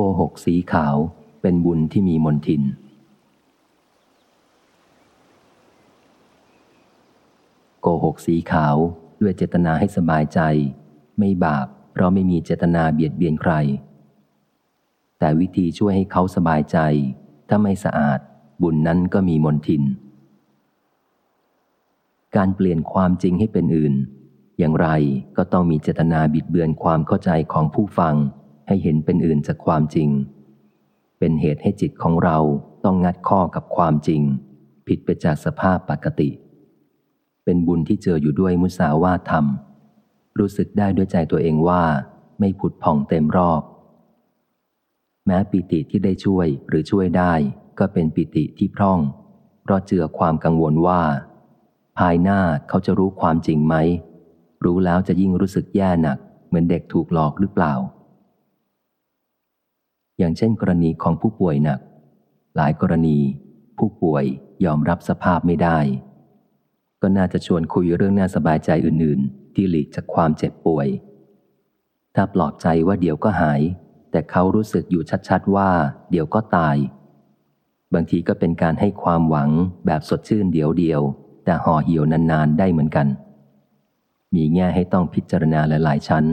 โกหกสีขาวเป็นบุญที่มีมนทิน โกหกสีขาวด้วยเจตนาให้สบายใจ ไม่บาป เพราะไม่มีเจตนาเบียดเบียนใคร แต่วิธีช่วยให้เขาสบายใจ ถ้าไม่สะอาด บุญนั้นก็มีมนทิน การเปลี่ยนความจริงให้เป็นอื่น อย่างไรก็ต้องมีเจตนาบิดเบือนความเข้าใจของผู้ฟัง ให้เห็นเป็นอื่นจากความจริง เป็นเหตุให้จิตของเราต้องงัดข้อกับความจริง ผิดไปจากสภาพปกติ เป็นบุญที่เจออยู่ด้วยมุสาวาทธรรม รู้สึกได้ด้วยใจตัวเองว่า ไม่ผุดผ่องเต็มรอบ แม้ปิติที่ได้ช่วยหรือช่วยได้ ก็เป็นปิติที่พร่อง เพราะเจือความกังวลว่า ภายหน้าเขาจะรู้ความจริงไหมรู้แล้วจะยิ่งรู้สึกแย่หนัก เหมือนเด็กถูกหลอกหรือเปล่า อย่างเช่นกรณีของผู้ป่วยหนัก หลายกรณี ผู้ป่วยยอมรับสภาพไม่ได้ ก็น่าจะชวนคุยเรื่องน่าสบายใจอื่น ๆ ที่หลีกจากความเจ็บป่วย ถ้าปลอบใจว่าเดี๋ยวก็หาย แต่เขารู้สึกอยู่ชัด ๆ ว่า เดี๋ยวก็ตาย บางทีก็เป็นการให้ความหวังแบบสดชื่นเดียวเดียว แต่ห่อเหี่ยวนาน ๆ ได้เหมือนกัน มีแง่ให้ต้องพิจารณาหลาย ๆ ชั้น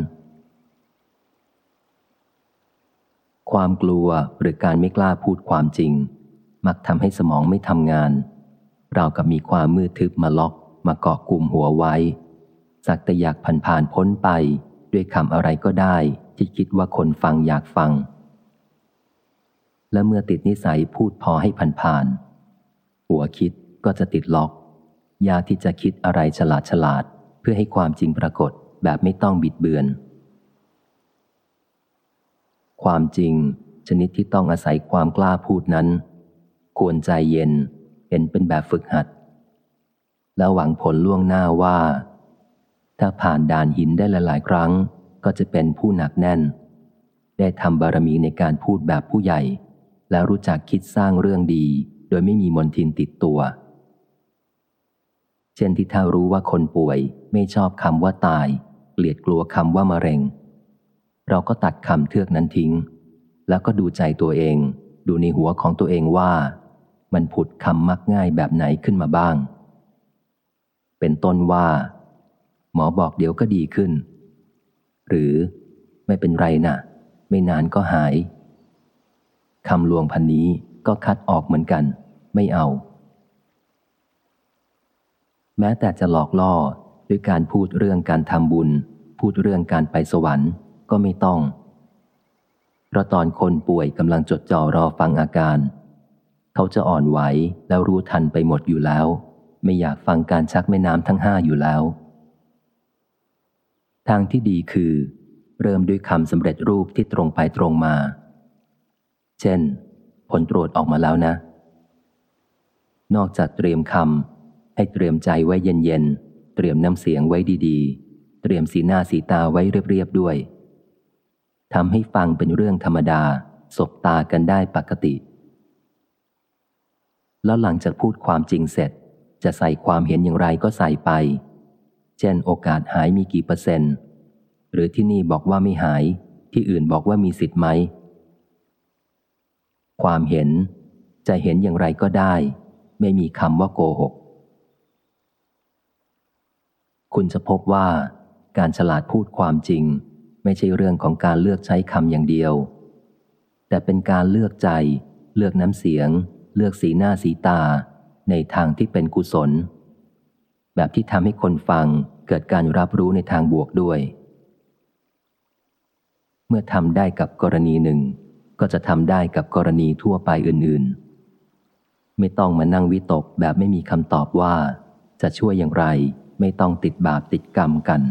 ความกลัวหรือการไม่กล้าพูดความจริง มักทำให้สมองไม่ทำงาน เรากับมีความมืดทึบมาล็อกมาเกาะกลุ่มหัวไว้ สักแต่อยากผ่านผ่านพ้นไป ด้วยคำอะไรก็ได้ที่คิดว่าคนฟังอยากฟัง และเมื่อติดนิสัยพูดพอให้ผ่านผ่าน หัวคิดก็จะติดล็อก ยากที่จะคิดอะไรฉลาดฉลาด เพื่อให้ความจริงปรากฏแบบไม่ต้องบิดเบือน ความจริง ชนิดที่ต้องอาศัยความกล้าพูดนั้น ควรใจเย็นเห็นเป็นแบบฝึกหัด แล้วหวังผลล่วงหน้าว่า ถ้าผ่านด่านหินได้หลาย ๆ ครั้ง ก็จะเป็นผู้หนักแน่น ได้ทำบารมีในการพูดแบบผู้ใหญ่ แล้วรู้จักคิดสร้างเรื่องดี โดยไม่มีมนทินติดตัวเช่นที่ถ้ารู้ว่าคนป่วยไม่ชอบคำว่าตาย เกลียดกลัวคำว่ามะเร็ง เราก็ตัดคำเทือกนั้นทิ้ง แล้วก็ดูใจตัวเอง ดูในหัวของตัวเองว่า มันผุดคำมักง่ายแบบไหนขึ้นมาบ้าง เป็นต้นว่า หมอบอกเดี๋ยวก็ดีขึ้น หรือไม่เป็นไรนะ่ะ ไม่นานก็หายคำลวงพันนี้ก็คัดออกเหมือนกัน ไม่เอา แม้แต่จะหลอกล่อด้วยการพูดเรื่องการทำบุญ พูดเรื่องการไปสวรรค์ ก็ไม่ต้อง เพราะตอนคนป่วยกำลังจดจ่อรอฟังอาการ เขาจะอ่อนไหวแล้วรู้ทันไปหมดอยู่แล้ว ไม่อยากฟังการชักแม่น้ำทั้งห้าอยู่แล้ว ทางที่ดีคือ เริ่มด้วยคำสำเร็จรูปที่ตรงไปตรงมา เช่น ผลตรวจออกมาแล้วนะ นอกจากเตรียมคำให้เตรียมใจไว้เย็นๆเตรียมน้ำเสียงไว้ดีๆเตรียมสีหน้าสีตาไว้เรียบๆด้วย ทำให้ฟังเป็นเรื่องธรรมดา สบตากันได้ปกติ แล้วหลังจากพูดความจริงเสร็จ จะใส่ความเห็นอย่างไรก็ใส่ไป เช่นโอกาสหายมีกี่เปอร์เซ็นต์ หรือที่นี่บอกว่าไม่หาย ที่อื่นบอกว่ามีสิทธิ์ไหม ความเห็นจะเห็นอย่างไรก็ได้ ไม่มีคำว่าโกหก คุณจะพบว่าการฉลาดพูดความจริง ไม่ใช่เรื่องของการเลือกใช้คำอย่างเดียว แต่เป็นการเลือกใจ เลือกน้ำเสียง เลือกสีหน้าสีตา ในทางที่เป็นกุศล แบบที่ทำให้คนฟังเกิดการรับรู้ในทางบวกด้วย เมื่อทำได้กับกรณีหนึ่ง ก็จะทำได้กับกรณีทั่วไปอื่นๆ ไม่ต้องมานั่งวิตกแบบไม่มีคำตอบว่า จะช่วยอย่างไร ไม่ต้องติดบาปติดกรรมกัน